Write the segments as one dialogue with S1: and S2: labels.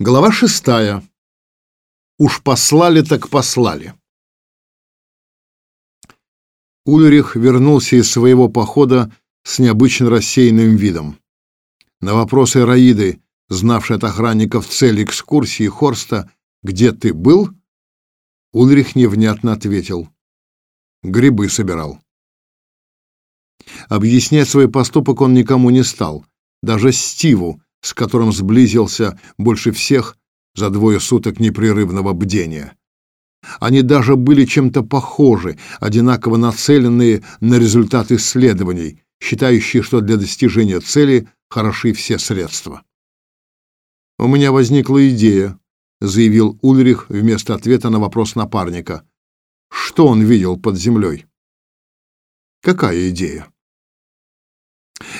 S1: Глава шестая. Уж послали так послали. Ульрих вернулся из своего похода с необычно рассеянным видом. На вопросы Раиды, знавшей от охранников цель экскурсии Хорста, «Где ты был?» Ульрих невнятно ответил. «Грибы собирал». Объяснять свой поступок он никому не стал, даже Стиву, с которым сблизился больше всех за двое суток непрерывного бдения. Они даже были чем-то похожи, одинаково нацеленные на результат исследований, считающие, что для достижения цели хороши все средства. «У меня возникла идея», — заявил Ульрих вместо ответа на вопрос напарника. «Что он видел под землей?» «Какая идея?»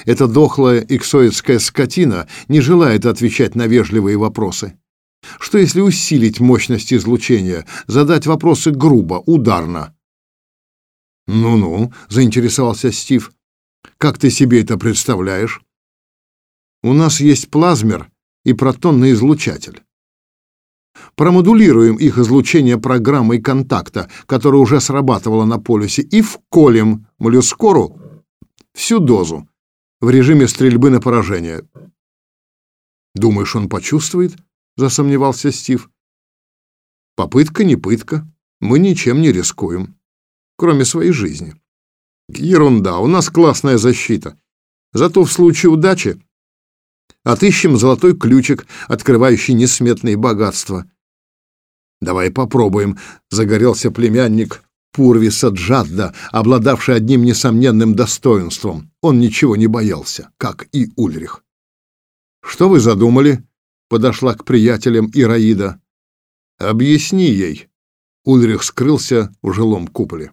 S1: Эта дохлая иксоидская скотина не желает отвечать на вежливые вопросы. Что если усилить мощность излучения, задать вопросы грубо, ударно? «Ну-ну», — заинтересовался Стив, — «как ты себе это представляешь?» «У нас есть плазмер и протонный излучатель. Промодулируем их излучение программой контакта, которая уже срабатывала на полюсе, и вколем моллюскору всю дозу, в режиме стрельбы на поражение. «Думаешь, он почувствует?» — засомневался Стив. «Попытка не пытка. Мы ничем не рискуем, кроме своей жизни». «Ерунда, у нас классная защита. Зато в случае удачи отыщем золотой ключик, открывающий несметные богатства». «Давай попробуем», — загорелся племянник Пурвиса Джадда, обладавший одним несомненным достоинством. Он ничего не боялся, как и Ульрих. «Что вы задумали?» — подошла к приятелям Ираида. «Объясни ей». Ульрих скрылся в жилом куполе.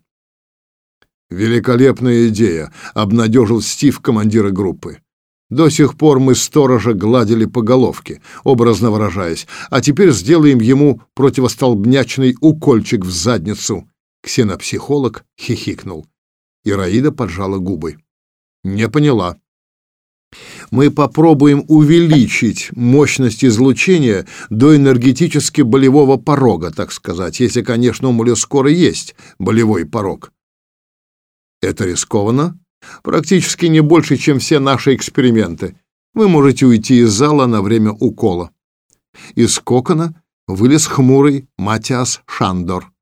S1: «Великолепная идея», — обнадежил Стив командира группы. «До сих пор мы сторожа гладили по головке, образно выражаясь, а теперь сделаем ему противостолбнячный укольчик в задницу Ксенопсихолог хихикнул. Ираида поджала губы. Не поняла. Мы попробуем увеличить мощность излучения до энергетически болевого порога, так сказать, если, конечно, у моллюскора есть болевой порог. Это рискованно? Практически не больше, чем все наши эксперименты. Вы можете уйти из зала на время укола. Из кокона вылез хмурый Матиас Шандор.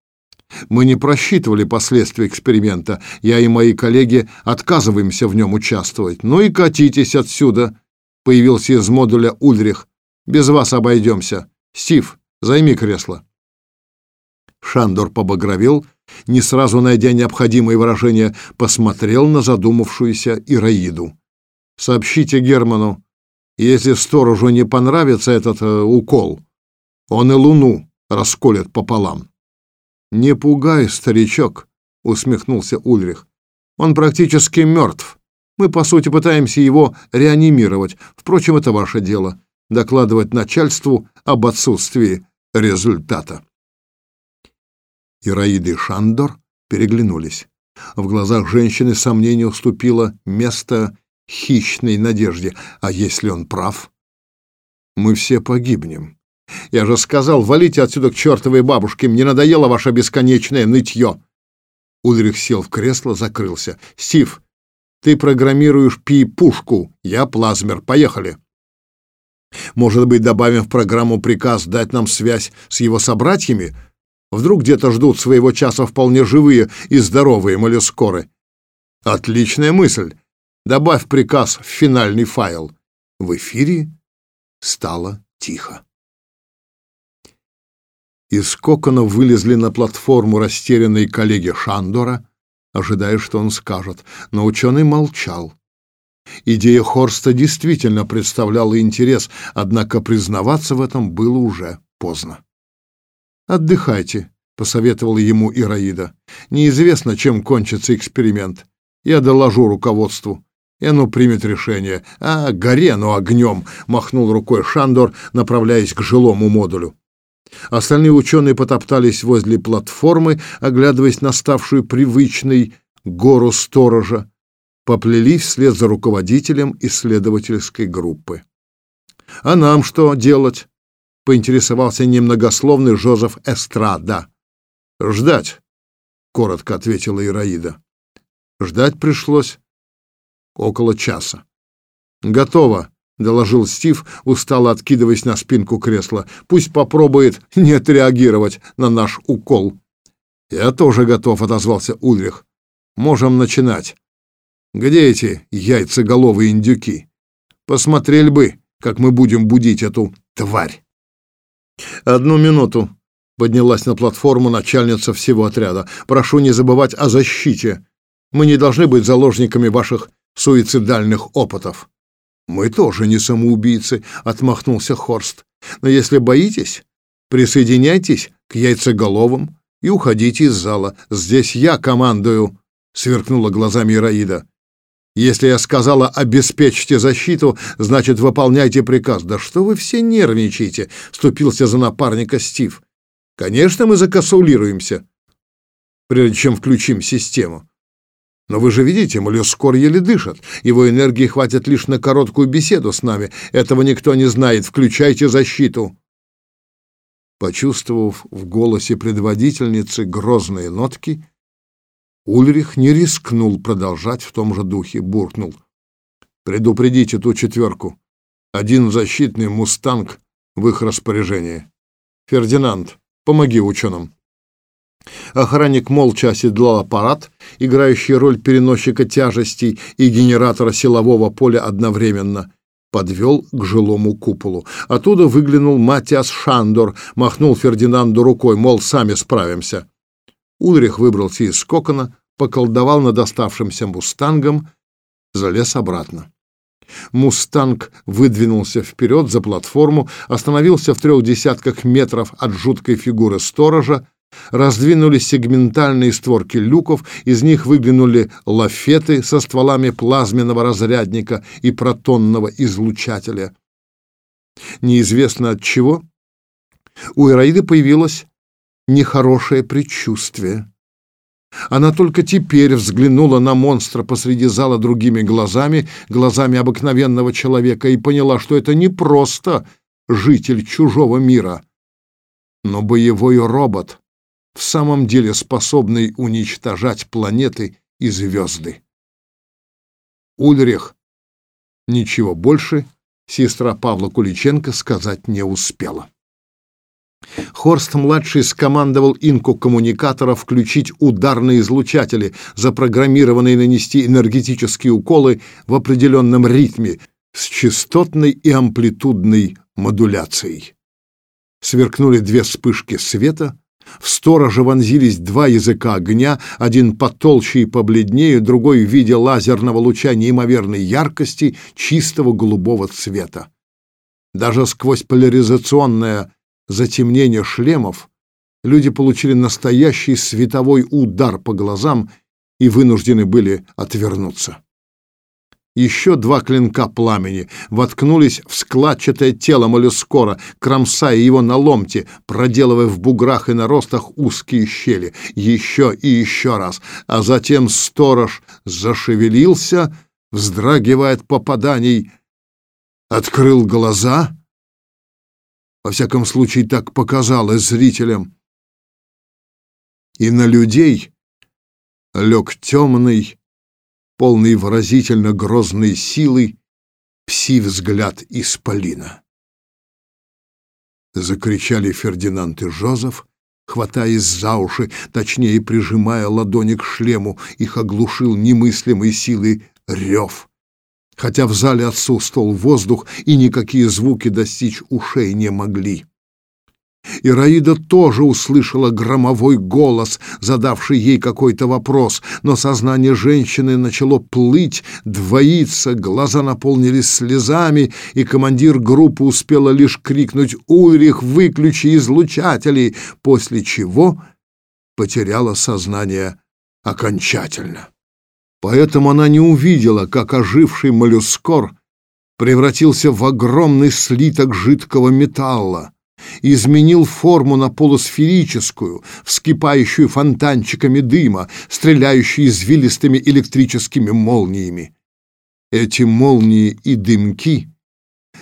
S1: Мы не просчитывали последствия эксперимента. Я и мои коллеги отказываемся в нем участвовать. Ну и катитесь отсюда, — появился из модуля Ульрих. Без вас обойдемся. Стив, займи кресло. Шандор побагровел, не сразу найдя необходимые выражения, посмотрел на задумавшуюся Ираиду. «Сообщите Герману, если сторожу не понравится этот э, укол, он и луну расколет пополам». «Не пугай, старичок», — усмехнулся Ульрих. «Он практически мертв. Мы, по сути, пытаемся его реанимировать. Впрочем, это ваше дело — докладывать начальству об отсутствии результата». Ираида и Шандор переглянулись. В глазах женщины сомнение уступило место хищной надежде. А если он прав? Мы все погибнем. Я же сказал, валите отсюда к чертовой бабушке, мне надоело ваше бесконечное нытье. Ульрих сел в кресло, закрылся. Стив, ты программируешь пи-пушку, я плазмер. Поехали. Может быть, добавим в программу приказ дать нам связь с его собратьями? Вдруг где-то ждут своего часа вполне живые и здоровые моллюскоры. Отличная мысль. Добавь приказ в финальный файл. В эфире стало тихо. Из кокона вылезли на платформу растерянные коллеги Шандора, ожидая, что он скажет, но ученый молчал. Идея Хорста действительно представляла интерес, однако признаваться в этом было уже поздно. «Отдыхайте», — посоветовала ему Ираида. «Неизвестно, чем кончится эксперимент. Я доложу руководству, и оно примет решение. А, горе оно огнем!» — махнул рукой Шандор, направляясь к жилому модулю. Остальные ученые потоптались возле платформы, оглядываясь на ставшую привычной гору сторожа, поплелись вслед за руководителем исследовательской группы. «А нам что делать?» — поинтересовался немногословный Жозеф Эстрада. «Ждать», — коротко ответила Ираида. Ждать пришлось около часа. «Готово», — доложил Стив, устало откидываясь на спинку кресла. «Пусть попробует не отреагировать на наш укол». «Я тоже готов», — отозвался Ульрих. «Можем начинать. Где эти яйцеголовые индюки? Посмотрели бы, как мы будем будить эту тварь». «Одну минуту», — поднялась на платформу начальница всего отряда. «Прошу не забывать о защите. Мы не должны быть заложниками ваших суицидальных опытов». «Мы тоже не самоубийцы», — отмахнулся Хорст. «Но если боитесь, присоединяйтесь к яйцеголовым и уходите из зала. Здесь я командую», — сверкнула глазами Ираида. Если я сказала «обеспечьте защиту», значит, выполняйте приказ. Да что вы все нервничаете, вступился за напарника Стив. Конечно, мы закосулируемся, прежде чем включим систему. Но вы же видите, моллюскор еле дышит. Его энергии хватит лишь на короткую беседу с нами. Этого никто не знает. Включайте защиту. Почувствовав в голосе предводительницы грозные нотки, Ульрих не рискнул продолжать в том же духе, буркнул. «Предупредите ту четверку. Один защитный «Мустанг» в их распоряжении. Фердинанд, помоги ученым». Охранник молча оседлал аппарат, играющий роль переносчика тяжестей и генератора силового поля одновременно, подвел к жилому куполу. Оттуда выглянул Матиас Шандор, махнул Фердинанду рукой, мол, сами справимся. Ульрих выбрался из кокона, поколдовал над оставшимся мустангом, залез обратно. Мустанг выдвинулся вперед за платформу, остановился в трех десятках метров от жуткой фигуры сторожа, раздвинулись сегментальные створки люков, из них выглянули лафеты со стволами плазменного разрядника и протонного излучателя. Неизвестно от чего у Ираиды появилось нехорошее предчувствие. Она только теперь взглянула на монстра посреди зала другими глазами, глазами обыкновенного человека, и поняла, что это не просто житель чужого мира, но боевой робот, в самом деле способный уничтожать планеты и звезды. Ульрих ничего больше сестра Павла Куличенко сказать не успела. Хорст-младший скомандовал инку коммуникатора включить ударные излучатели, запрограммированные нанести энергетические уколы в определенном ритме с частотной и амплитудной модуляцией. Сверкнули две вспышки света, в стороже вонзились два языка огня, один потолще и побледнее, другой в виде лазерного луча неимоверной яркости, чистого голубого цвета. Даже сквозь поляризационное затемнения шлемов люди получили настоящий световой удар по глазам и вынуждены были отвернуться. Еще два клинка пламени воткнулись в складчатое тело моллюскора, кромсая его на ломте, проделывая в буграх и наростах узкие щели. Еще и еще раз. А затем сторож зашевелился, вздрагивая от попаданий, открыл глаза — во всяком случае, так показалось зрителям. И на людей лег темный, полный выразительно грозной силы, пси-взгляд исполина. Закричали Фердинанд и Жозеф, хватаясь за уши, точнее прижимая ладони к шлему, их оглушил немыслимой силой рев хотя в зале отсутствовал воздух, и никакие звуки достичь ушей не могли. Ираида тоже услышала громовой голос, задавший ей какой-то вопрос, но сознание женщины начало плыть, двоиться, глаза наполнились слезами, и командир группы успела лишь крикнуть «Ульрих, выключи излучатели!», после чего потеряла сознание окончательно. Поэтому она не увидела, как оживший моллюскор превратился в огромный слиток жидкого металла, изменил форму на полусферическую, вскипающую фонтанчиками дыма, стреляющую извилистыми электрическими молниями. Эти молнии и дымки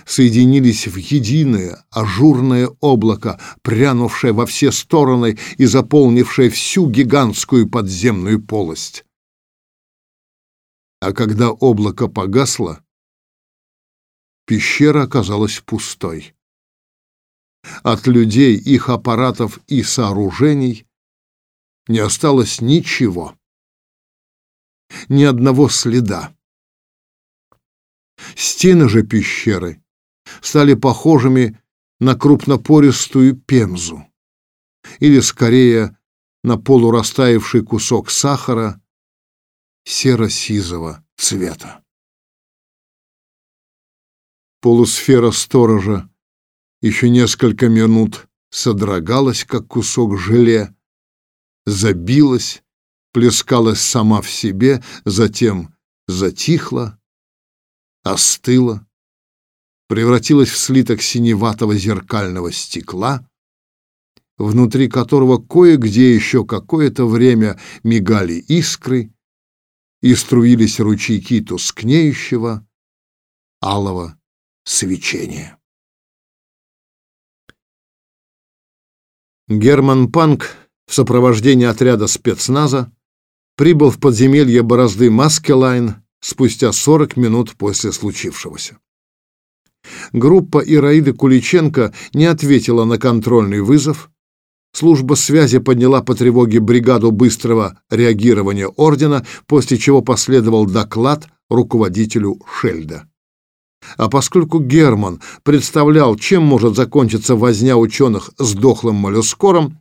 S1: соединились в единое ажурное облако, прянувшее во все стороны и заполнившее всю гигантскую подземную полость. А когда облако погасло, пещера оказалась пустой. От людей, их аппаратов и сооружений не осталось ничего. Ни одного следа. Стены же пещеры стали похожими на крупнопористую пемзу, или скорее на полурастаявший кусок сахара серо-сизого цвета. Полусфера сторожа еще несколько минут содрогалась, как кусок желе, забилась, плескалась сама в себе, затем затихла, остыла, превратилась в слиток синеватого зеркального стекла, внутри которого кое-где еще какое-то время мигали искры и струились ручейки тускнеющего алого свечения. Герман Панк в сопровождении отряда спецназа прибыл в подземелье борозды Маскелайн спустя 40 минут после случившегося. Группа Ираиды Куличенко не ответила на контрольный вызов. Служба связи подняла по тревоге бригаду быстрого реагирования ордена, после чего последовал доклад руководителю Шельда. А поскольку Герман представлял, чем может закончиться возня ученых с дохлым моллюскором,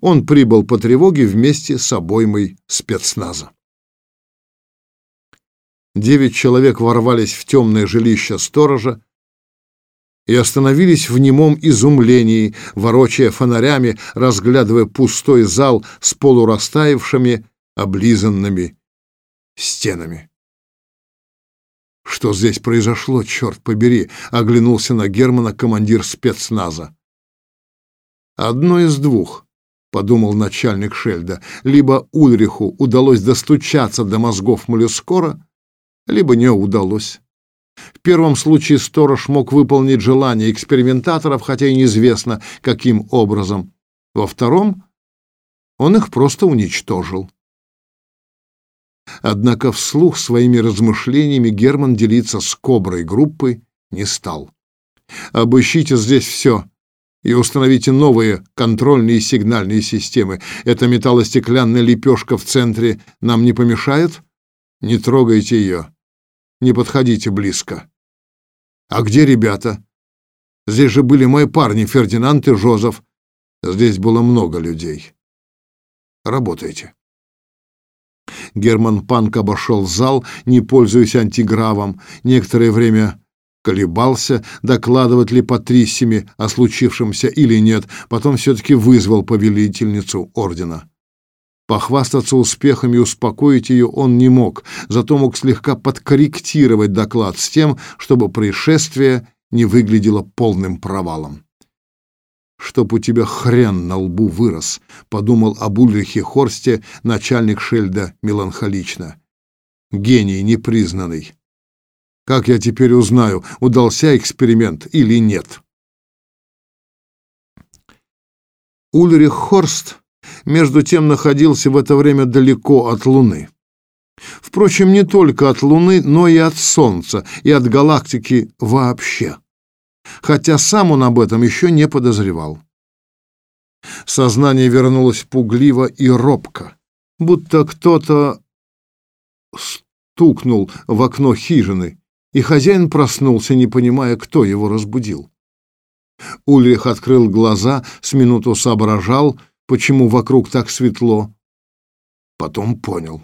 S1: он прибыл по тревоге вместе с обоймой спецназа. Девять человек ворвались в темное жилище сторожа и остановились в немом изумлении, ворочая фонарями, разглядывая пустой зал с полурастаявшими, облизанными стенами. «Что здесь произошло, черт побери?» — оглянулся на Германа командир спецназа. «Одно из двух», — подумал начальник Шельда. «Либо Ульриху удалось достучаться до мозгов Моллюскора, либо не удалось. В первом случае сторож мог выполнить желание экспериментаторов, хотя и неизвестно, каким образом. Во втором он их просто уничтожил. Однако вслух своими размышлениями Герман делиться с Коброй группы не стал. «Обыщите здесь все и установите новые контрольные и сигнальные системы. Эта металлостеклянная лепешка в центре нам не помешает? Не трогайте ее. Не подходите близко». «А где ребята?» «Здесь же были мои парни Фердинанд и Жозеф. Здесь было много людей. Работайте». Герман Панк обошел зал, не пользуясь антигравом. Некоторое время колебался, докладывать ли Патрисиме о случившемся или нет, потом все-таки вызвал повелительницу ордена. Похвастаться успехами и успокоить ее он не мог, зато мог слегка подкорректировать доклад с тем, чтобы происшествие не выглядело полным провалом чтоб у тебя хрен на лбу вырос, подумал об Ульрихе Хорсте начальник Шельда меланхолично. Гений непризнанный. Как я теперь узнаю, удался эксперимент или нет? Ульрих Хорст между тем находился в это время далеко от Луны. Впрочем, не только от Луны, но и от Солнца, и от галактики вообще хотя сам он об этом еще не подозревал. Сознание вернулось пугливо и робко, будто кто-то стукнул в окно хижины, и хозяин проснулся, не понимая, кто его разбудил. Ульрих открыл глаза, с минуту соображал, почему вокруг так светло. Потом понял.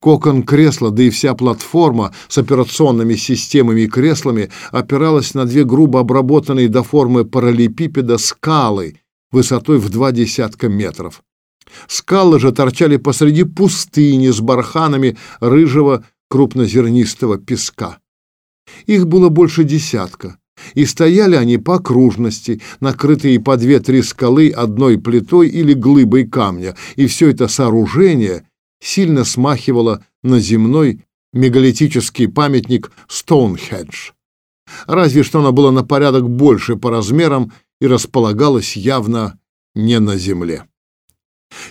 S1: Кокон кресла, да и вся платформа с операционными системами и креслами опиралась на две грубо обработанные до формы параллелепипеда скалы высотой в два десятка метров. Скалы же торчали посреди пустыни с барханами рыжего крупнозернистого песка. Их было больше десятка, и стояли они по окружности, накрытые по две-три скалы одной плитой или глыбой камня, и все это сооружение — сильно смахивало на земной мегалитический памятник Стоунхедж. разве что оно было на порядок больше по размерам и располагалось явно не на земле.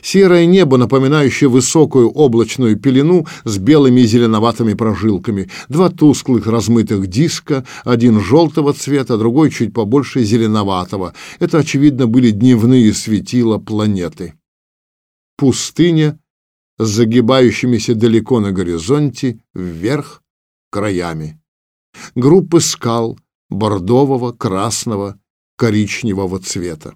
S1: Серое небо, напоминающее высокую облачную пелену с белыми и зеленоватыми прожилками, два тусклых размытых диска, один желтого цвета, другой чуть побольше зеленоватого. Это, очевидно, были дневные светила планеты. Пустыня с загибающимися далеко на горизонте вверх краями. Группы скал бордового, красного, коричневого цвета.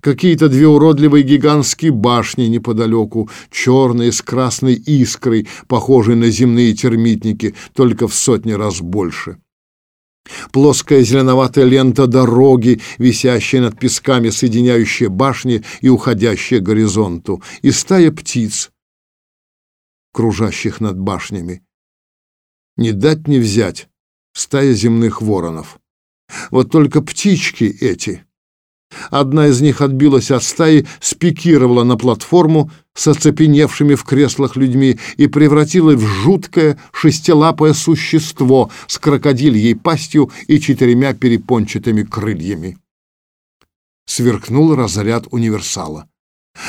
S1: Какие-то две уродливые гигантские башни неподалеку, черные с красной искрой, похожие на земные термитники, только в сотни раз больше. Плоская зеленоватая лента дороги, висящая над песками, соединяющая башни и уходящая к горизонту, и стая птиц, кружащих над башнями. Не дать не взять стая земных воронов. Вот только птички эти Одна из них отбилась от стаи, спикировала на платформу с оцепеневшими в креслах людьми и превратилась в жуткое шестилапое существо с крокодильей пастью и четырьмя перепончатыми крыльями. Сверкнул разряд универсала.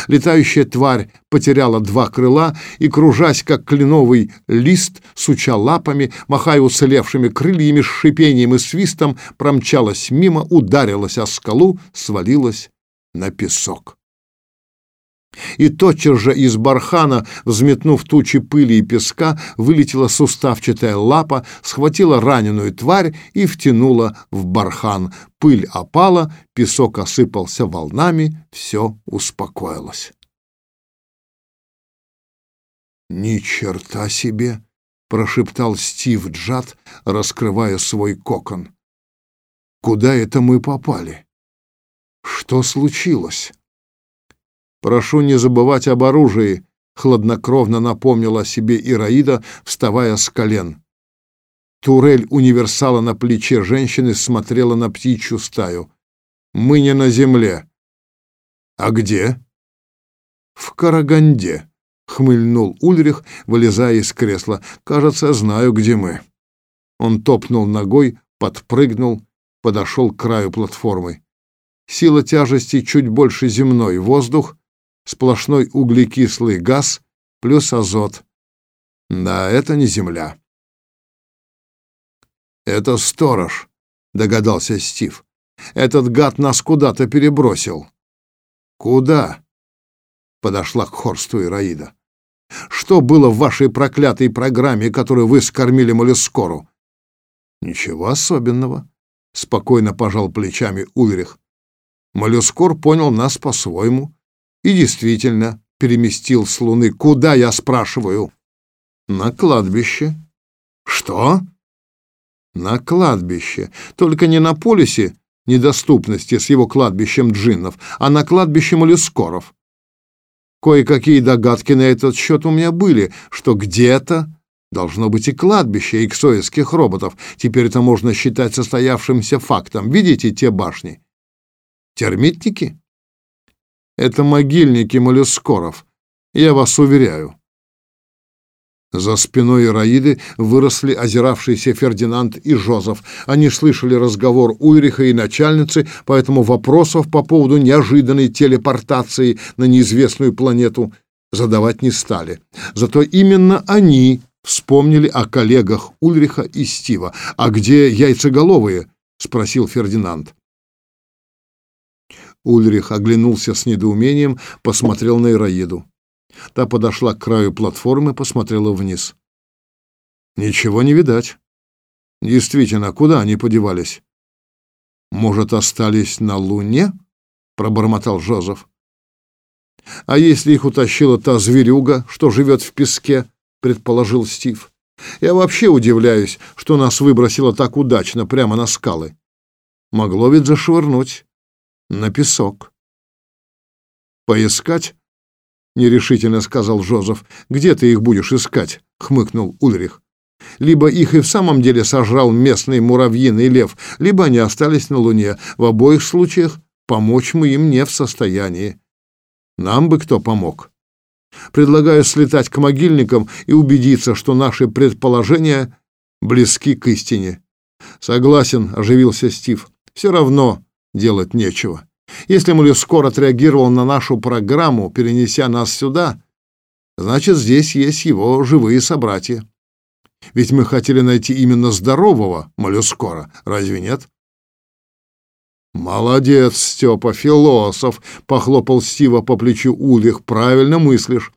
S1: Летающая тварь потеряла два крыла и, кружась как кленовый лист, суча лапами, махая уцелевшими крыльями с шипением и свистом, промчалась мимо, ударилась о скалу, свалилась на песок. И тотчас же из бархана, взметнув тучи пыли и песка, вылетела суставчатая лапа, схватила раненую тварь и втянула в бархан. Пыль опала, песок осыпался волнами, все успокоилось. «Ни черта себе!» — прошептал Стив Джад, раскрывая свой кокон. «Куда это мы попали? Что случилось?» Прошу не забывать об оружии, хладнокровно напомнила о себе Ираида, вставая с колен. Турель универсала на плече женщины смотрела на птичью стаю. Мы не на земле. А где? В Караганде, хмыльнул Ульрих, вылезая из кресла. Кажется, знаю, где мы. Он топнул ногой, подпрыгнул, подошел к краю платформы. Сила тяжести чуть больше земной, воздух сплошной углекислый газ плюс азот. Да, это не Земля. Это сторож, догадался Стив. Этот гад нас куда-то перебросил. Куда? Подошла к Хорсту Ираида. Что было в вашей проклятой программе, которую вы скормили Молескору? Ничего особенного, спокойно пожал плечами Ульрих. Молескор понял нас по-своему и действительно переместил с Луны. Куда, я спрашиваю? На кладбище. Что? На кладбище. Только не на полюсе недоступности с его кладбищем джиннов, а на кладбище моллюскоров. Кое-какие догадки на этот счет у меня были, что где-то должно быть и кладбище иксоидских роботов. Теперь это можно считать состоявшимся фактом. Видите те башни? Термитники? Это могильники моллюскоров, я вас уверяю. За спиной Ираиды выросли озиравшиеся Фердинанд и Жозеф. Они слышали разговор Ульриха и начальницы, поэтому вопросов по поводу неожиданной телепортации на неизвестную планету задавать не стали. Зато именно они вспомнили о коллегах Ульриха и Стива. «А где яйцеголовые?» — спросил Фердинанд. Ульрих оглянулся с недоумением, посмотрел на Ираиду. Та подошла к краю платформы, посмотрела вниз. Ничего не видать. Действительно, куда они подевались? Может, остались на Луне? пробормотал Жозеф. А если их утащила та зверюга, что живет в песке, предположил Стив. Я вообще удивляюсь, что нас выбросило так удачно прямо на скалы. Могло ведь зашвырнуть на песок. «Поискать?» — нерешительно сказал Жозеф. «Где ты их будешь искать?» — хмыкнул Ульрих. «Либо их и в самом деле сожрал местный муравьиный лев, либо они остались на Луне. В обоих случаях помочь мы им не в состоянии. Нам бы кто помог?» Предлагаю слетать к могильникам и убедиться, что наши предположения близки к истине. Согласен, оживился Стив. Все равно делать нечего. Если Моллюскор отреагировал на нашу программу, перенеся нас сюда, значит, здесь есть его живые собратья. Ведь мы хотели найти именно здорового моллюскора, разве нет? Молодец, Степа, философ, похлопал Стива по плечу Ульрих. Правильно мыслишь.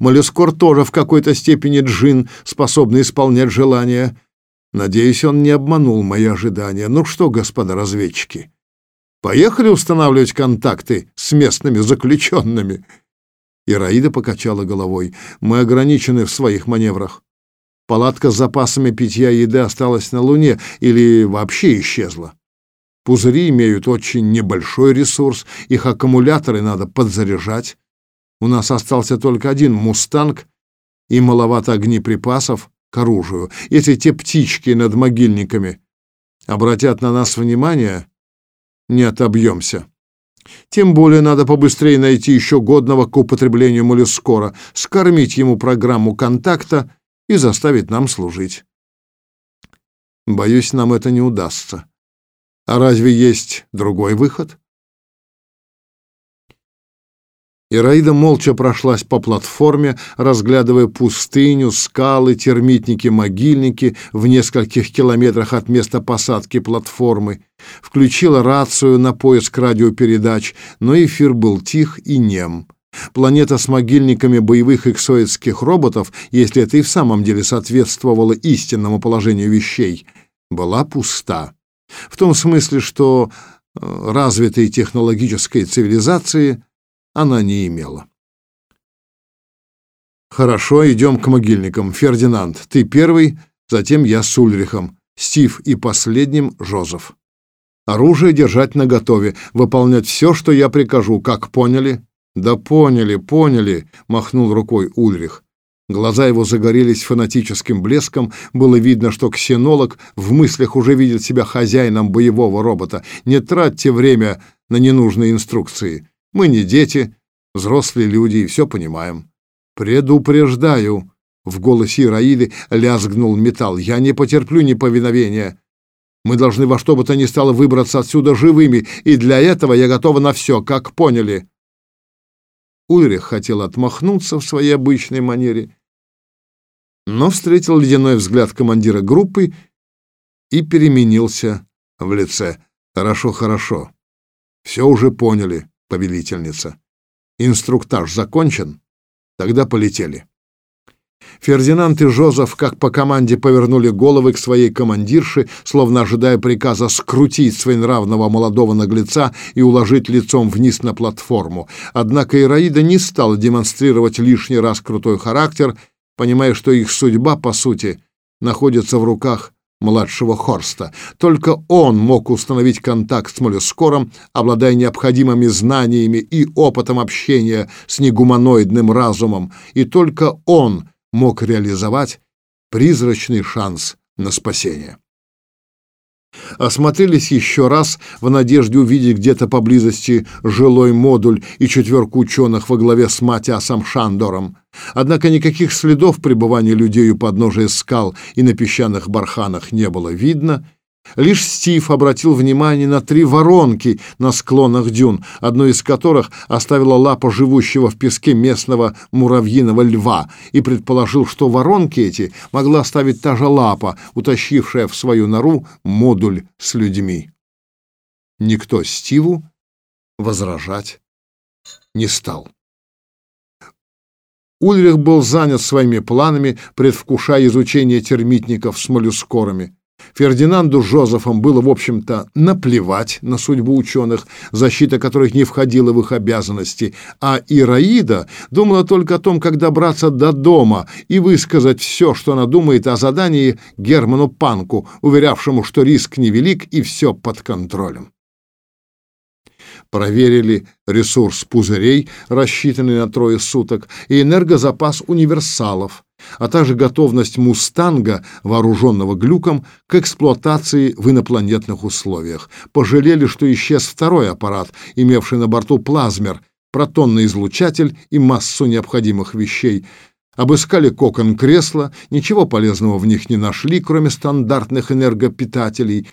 S1: Моллюскор тоже в какой-то степени джин, способный исполнять желания. Надеюсь, он не обманул мои ожидания. Ну что, господа разведчики, поехали устанавливать контакты с местными заключенными?» Ираида покачала головой. «Мы ограничены в своих маневрах. Палатка с запасами питья и еды осталась на Луне или вообще исчезла. Пузыри имеют очень небольшой ресурс, их аккумуляторы надо подзаряжать. У нас остался только один «Мустанг» и маловато огнеприпасов, к оружию. Если те птички над могильниками обратят на нас внимание, не отобьемся. Тем более надо побыстрее найти еще годного к употреблению моллюскора, скормить ему программу контакта и заставить нам служить. Боюсь, нам это не удастся. А разве есть другой выход? Ираида молча прошлась по платформе, разглядывая пустыню, скалы, термитники, могильники в нескольких километрах от места посадки платформы. Включила рацию на поиск радиопередач, но эфир был тих и нем. Планета с могильниками боевых эксоидских роботов, если это и в самом деле соответствовало истинному положению вещей, была пуста. В том смысле, что э, развитой технологической цивилизации – она не имела. «Хорошо, идем к могильникам. Фердинанд, ты первый, затем я с Ульрихом, Стив и последним Жозеф. Оружие держать наготове, выполнять все, что я прикажу, как поняли?» «Да поняли, поняли», — махнул рукой Ульрих. Глаза его загорелись фанатическим блеском, было видно, что ксенолог в мыслях уже видит себя хозяином боевого робота. «Не тратьте время на ненужные инструкции. Мы не дети, взрослые люди и все понимаем. Предупреждаю, в голосе Ираиды лязгнул металл. Я не потерплю неповиновения. Мы должны во что бы то ни стало выбраться отсюда живыми, и для этого я готова на все, как поняли. Ульрих хотел отмахнуться в своей обычной манере, но встретил ледяной взгляд командира группы и переменился в лице. Хорошо, хорошо. Все уже поняли повелительница. Инструктаж закончен? Тогда полетели. Фердинанд и Жозеф, как по команде, повернули головы к своей командирше, словно ожидая приказа скрутить своенравного молодого наглеца и уложить лицом вниз на платформу. Однако Ираида не стала демонстрировать лишний раз крутой характер, понимая, что их судьба, по сути, находится в руках младшего Хорста. Только он мог установить контакт с моллюскором, обладая необходимыми знаниями и опытом общения с негуманоидным разумом, и только он мог реализовать призрачный шанс на спасение. Осмотрелись еще раз в надежде увидеть где-то поблизости жилой модуль и четверку ученых во главе с Матиасом Шандором. Однако никаких следов пребывания людей у подножия скал и на песчаных барханах не было видно, Лишь Стив обратил внимание на три воронки на склонах дюн, одной из которых оставила лапа живущего в песке местного муравьиного льва, и предположил, что воронки эти могла оставить та же лапа, утащившая в свою нору модуль с людьми. Никто Стиву возражать не стал. Ульрих был занят своими планами, предвкушая изучение термитников с моллюскорами. Фердинанду Жозефом было, в общем-то, наплевать на судьбу ученых, защита которых не входила в их обязанности, а Ираида думала только о том, как добраться до дома и высказать все, что она думает о задании Герману Панку, уверявшему, что риск невелик и все под контролем. Проверили ресурс пузырей, рассчитанный на трое суток, и энергозапас универсалов – а также готовность «Мустанга», вооруженного глюком, к эксплуатации в инопланетных условиях. Пожалели, что исчез второй аппарат, имевший на борту плазмер, протонный излучатель и массу необходимых вещей. Обыскали кокон кресла, ничего полезного в них не нашли, кроме стандартных энергопитателей,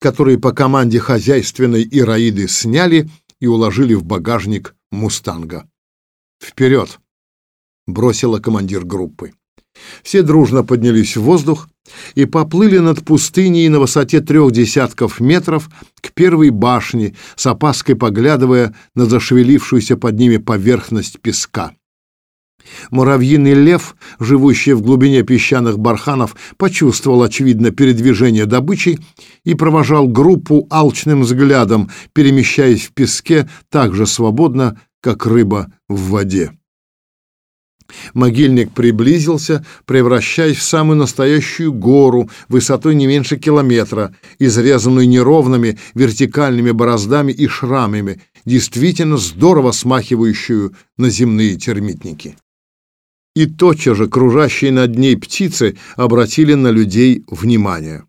S1: которые по команде хозяйственной Ираиды сняли и уложили в багажник «Мустанга». «Вперед!» — бросила командир группы. Все дружно поднялись в воздух и поплыли над пустыней на высоте трех десятков метров к первой башне, с опаской поглядывая на зашевелившуюся под ними поверхность песка. Муравьиный лев, живущий в глубине песчаных барханов, почувствовал, очевидно, передвижение добычи и провожал группу алчным взглядом, перемещаясь в песке так же свободно, как рыба в воде. Могильник приблизился, превращаясь в самую настоящую гору высотой не меньше километра, изрезанную неровными вертикальными бороздами и шрамами, действительно здорово смахивающую на земные термитники. И тотчас же кружащие над ней птицы обратили на людей внимание.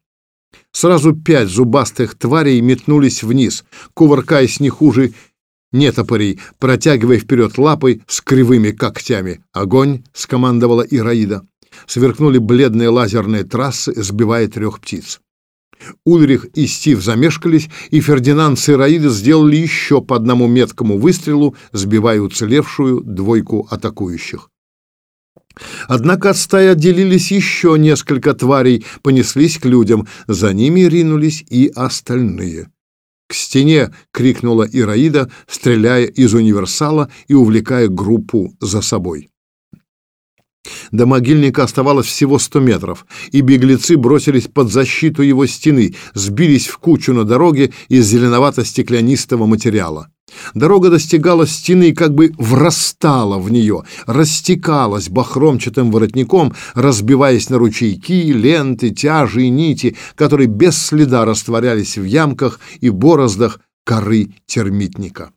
S1: Сразу пять зубастых тварей метнулись вниз, кувыркаясь не хуже нетопырей, протягивая вперед лапы с кривыми когтями. «Огонь!» — скомандовала Ираида. Сверкнули бледные лазерные трассы, сбивая трех птиц. Ульрих и Стив замешкались, и Фердинанд с Ираидой сделали еще по одному меткому выстрелу, сбивая уцелевшую двойку атакующих. Однако от стаи отделились еще несколько тварей, понеслись к людям, за ними ринулись и остальные. «К стене!» — крикнула Ираида, стреляя из универсала и увлекая группу за собой. До могильника оставалось всего сто метров, и беглецы бросились под защиту его стены, сбились в кучу на дороге из зеленовато-стеклянистого материала. Дорога достигала стены и как бы врастала в нее, растекалась бахромчатым воротником, разбиваясь на ручейки, ленты, тяжи и нити, которые без следа растворялись в ямках и бороздах коры термитника.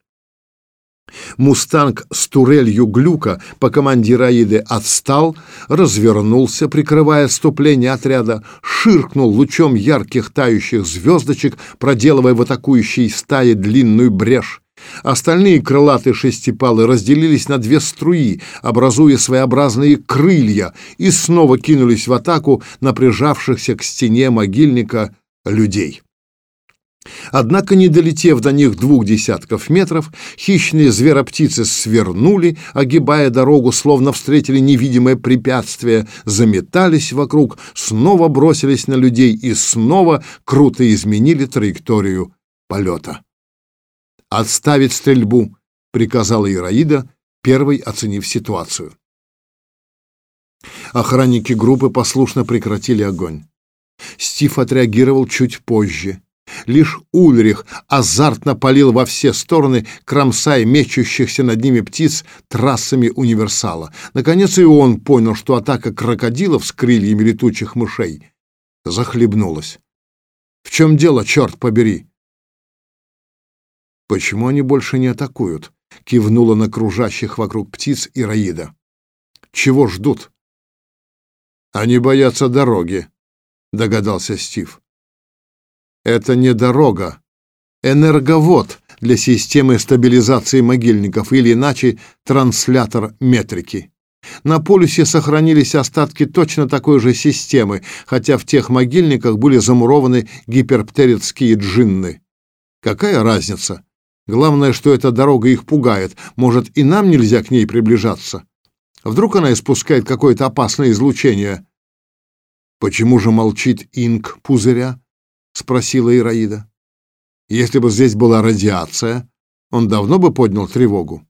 S1: Мустанг с турелью глюка по команде Раиды отстал, развернулся, прикрывая отступление отряда, ширкнул лучом ярких тающих звездочек, проделывая в атакующей стае длинную брешь. Остальные крылатые шестипалы разделились на две струи, образуя своеобразные крылья, и снова кинулись в атаку на прижавшихся к стене могильника людей. Однако, не долетев до них двух десятков метров, хищные звероптицы свернули, огибая дорогу, словно встретили невидимое препятствие, заметались вокруг, снова бросились на людей и снова круто изменили траекторию полета. «Отставить стрельбу!» — приказала Ираида, первой оценив ситуацию. Охранники группы послушно прекратили огонь. Стив отреагировал чуть позже. Лишь Ульрих азартно палил во все стороны, кромсая мечущихся над ними птиц трассами универсала. Наконец и он понял, что атака крокодилов с крыльями летучих мышей захлебнулась. «В чем дело, черт побери?» «Почему они больше не атакуют?» — кивнула на кружащих вокруг птиц Ираида. «Чего ждут?» «Они боятся дороги», — догадался Стив. «Это не дорога. Энерговод для системы стабилизации могильников или иначе транслятор метрики. На полюсе сохранились остатки точно такой же системы, хотя в тех могильниках были замурованы гиперптеридские джинны. Какая разница? Главное, что эта дорога их пугает. Может, и нам нельзя к ней приближаться? Вдруг она испускает какое-то опасное излучение? Почему же молчит инк пузыря? спросила Ираида. Если бы здесь была радиация, он давно бы поднял тревогу.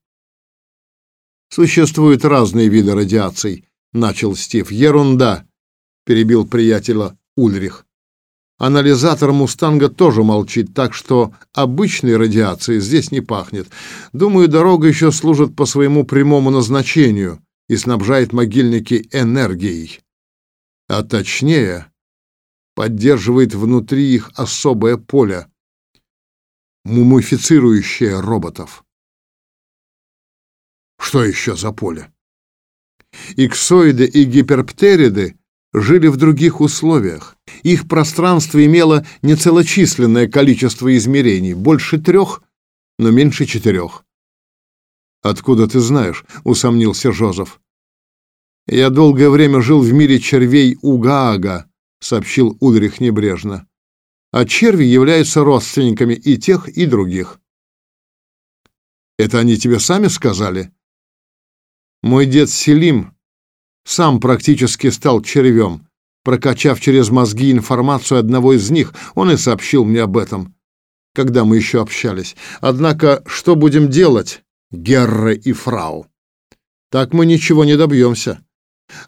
S1: Существуют разные виды радиаций, начал Стив. Ерунда, перебил приятеля Ульрих. Анализатор «Мустанга» тоже молчит, так что обычной радиации здесь не пахнет. Думаю, дорога еще служит по своему прямому назначению и снабжает могильники энергией. А точнее, поддерживает внутри их особое поле, мумифицирующее роботов. Что еще за поле? Иксоиды и гиперптериды жили в других условиях. Их пространство имело нецелочисленное количество измерений, больше трех, но меньше четырех. «Откуда ты знаешь?» — усомнился Жозеф. Я долгое время жил в мире червей Угаага, сообщил Ульрих небрежно. А черви являются родственниками и тех, и других. Это они тебе сами сказали? Мой дед Селим сам практически стал червем. Прокачав через мозги информацию одного из них, он и сообщил мне об этом, когда мы еще общались. Однако, что будем делать, Герра и Фрау? Так мы ничего не добьемся.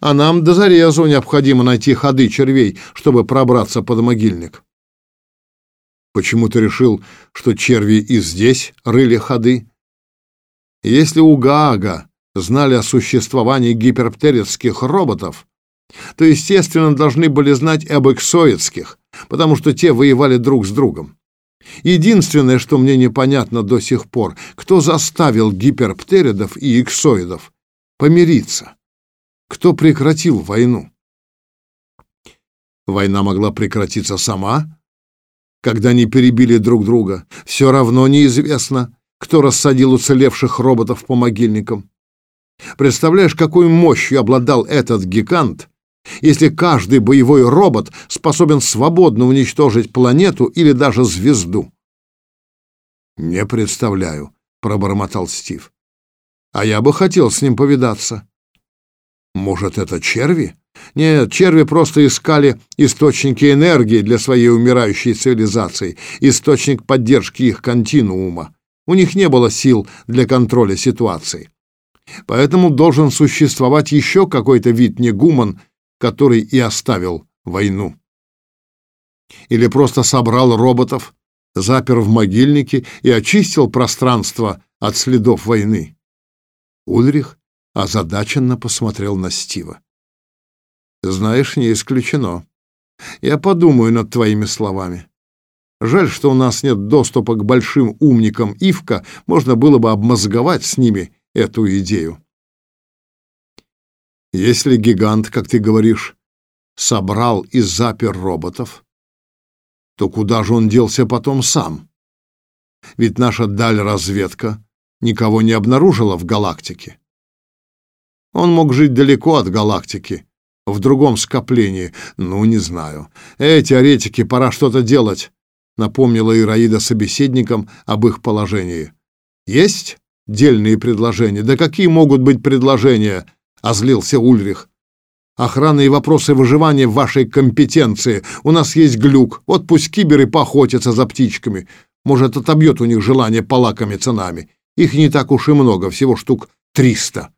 S1: А нам до зарезу необходимо найти ходы червей, чтобы пробраться под могильник. Почему ты решил, что черви и здесь рыли ходы? Если у Гаага знали о существовании гиперптеридских роботов, то, естественно, должны были знать и об эксоидских, потому что те воевали друг с другом. Единственное, что мне непонятно до сих пор, кто заставил гиперптеридов и эксоидов помириться? Кто прекратил войну? Война могла прекратиться сама, когда они перебили друг друга. Все равно неизвестно, кто рассадил уцелевших роботов по могильникам. Представляешь, какой мощью обладал этот гигант, если каждый боевой робот способен свободно уничтожить планету или даже звезду? Не представляю, пробормотал Стив. А я бы хотел с ним повидаться. Может, это черви? Нет, черви просто искали источники энергии для своей умирающей цивилизации, источник поддержки их континуума. У них не было сил для контроля ситуации. Поэтому должен существовать еще какой-то вид негуман, который и оставил войну. Или просто собрал роботов, запер в могильнике и очистил пространство от следов войны. Ульрих озадаченно посмотрел на Стива. Знаешь, не исключено. Я подумаю над твоими словами. Жаль, что у нас нет доступа к большим умникам Ивка, можно было бы обмозговать с ними эту идею. Если гигант, как ты говоришь, собрал и запер роботов, то куда же он делся потом сам? Ведь наша даль-разведка никого не обнаружила в галактике. Он мог жить далеко от галактики, в другом скоплении. Ну, не знаю. Эй, теоретики, пора что-то делать, напомнила Ираида собеседникам об их положении. Есть дельные предложения? Да какие могут быть предложения? озлился Ульрих. Охрана и вопросы выживания в вашей компетенции. У нас есть глюк. Вот пусть киберы поохотятся за птичками. Может, отобьет у них желание полакомиться нами. Их не так уж и много, всего штук триста.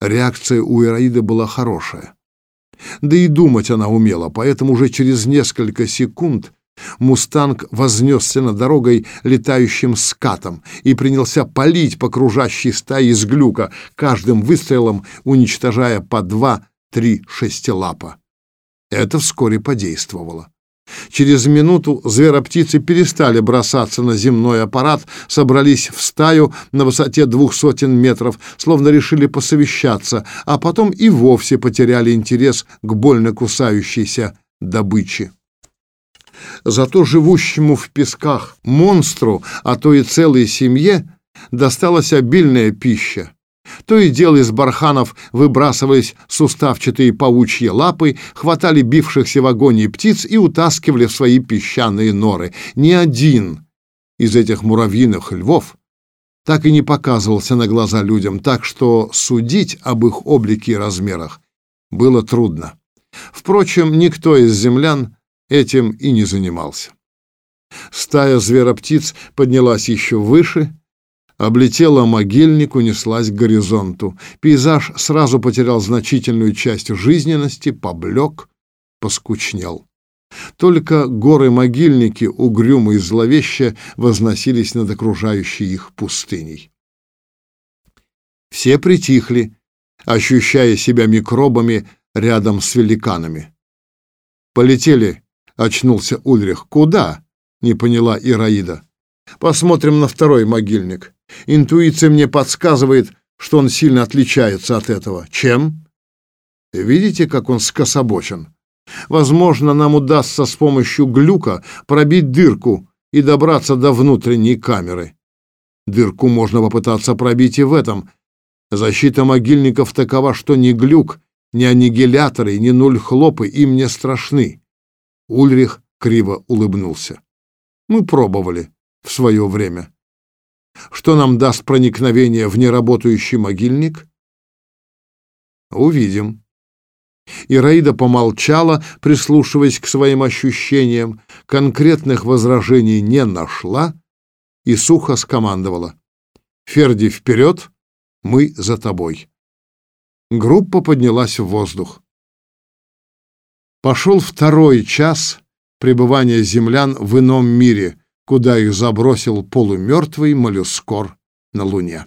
S1: Реакция у Ираиды была хорошая. Да и думать она умела, поэтому уже через несколько секунд «Мустанг» вознесся над дорогой летающим скатом и принялся палить по кружащей стае из глюка, каждым выстрелом уничтожая по два-три шестилапа. Это вскоре подействовало. Через минуту звероптицы перестали бросаться на земной аппарат, собрались в стаю на высоте двух сотен метров, словно решили посовещаться, а потом и вовсе потеряли интерес к больно кусающейся добыче. Зато живущему в песках монстру, а то и целой семье, досталась обильная пища. То и дело из барханов, выбрасываясь суставчатые паучьи лапы, хватали бившихся в агонии птиц и утаскивали в свои песчаные норы. Ни один из этих муравьиных львов так и не показывался на глаза людям, так что судить об их облике и размерах было трудно. Впрочем, никто из землян этим и не занимался. Стая звероптиц поднялась еще выше, облетела могильник, унеслась к горизонту. Пейзаж сразу потерял значительную часть жизненности, поблек, поскучнел. Только горы-могильники угрюмо и зловеще возносились над окружающей их пустыней. Все притихли, ощущая себя микробами рядом с великанами. «Полетели», — очнулся Ульрих. «Куда?» — не поняла Ираида. «Посмотрим на второй могильник». Интуиция мне подсказывает, что он сильно отличается от этого. Чем? Видите, как он скособочен? Возможно, нам удастся с помощью глюка пробить дырку и добраться до внутренней камеры. Дырку можно попытаться пробить и в этом. Защита могильников такова, что ни глюк, ни аннигиляторы, ни нуль-хлопы им не страшны. Ульрих криво улыбнулся. Мы пробовали в свое время. Что нам даст проникновение в неработающий могильник? Увидим. Ираида помолчала, прислушиваясь к своим ощущениям, конкретных возражений не нашла и сухо скомандовала. «Ферди, вперед! Мы за тобой!» Группа поднялась в воздух. Пошел второй час пребывания землян в ином мире, куда их забросил полумертвый моллюскор на Луне.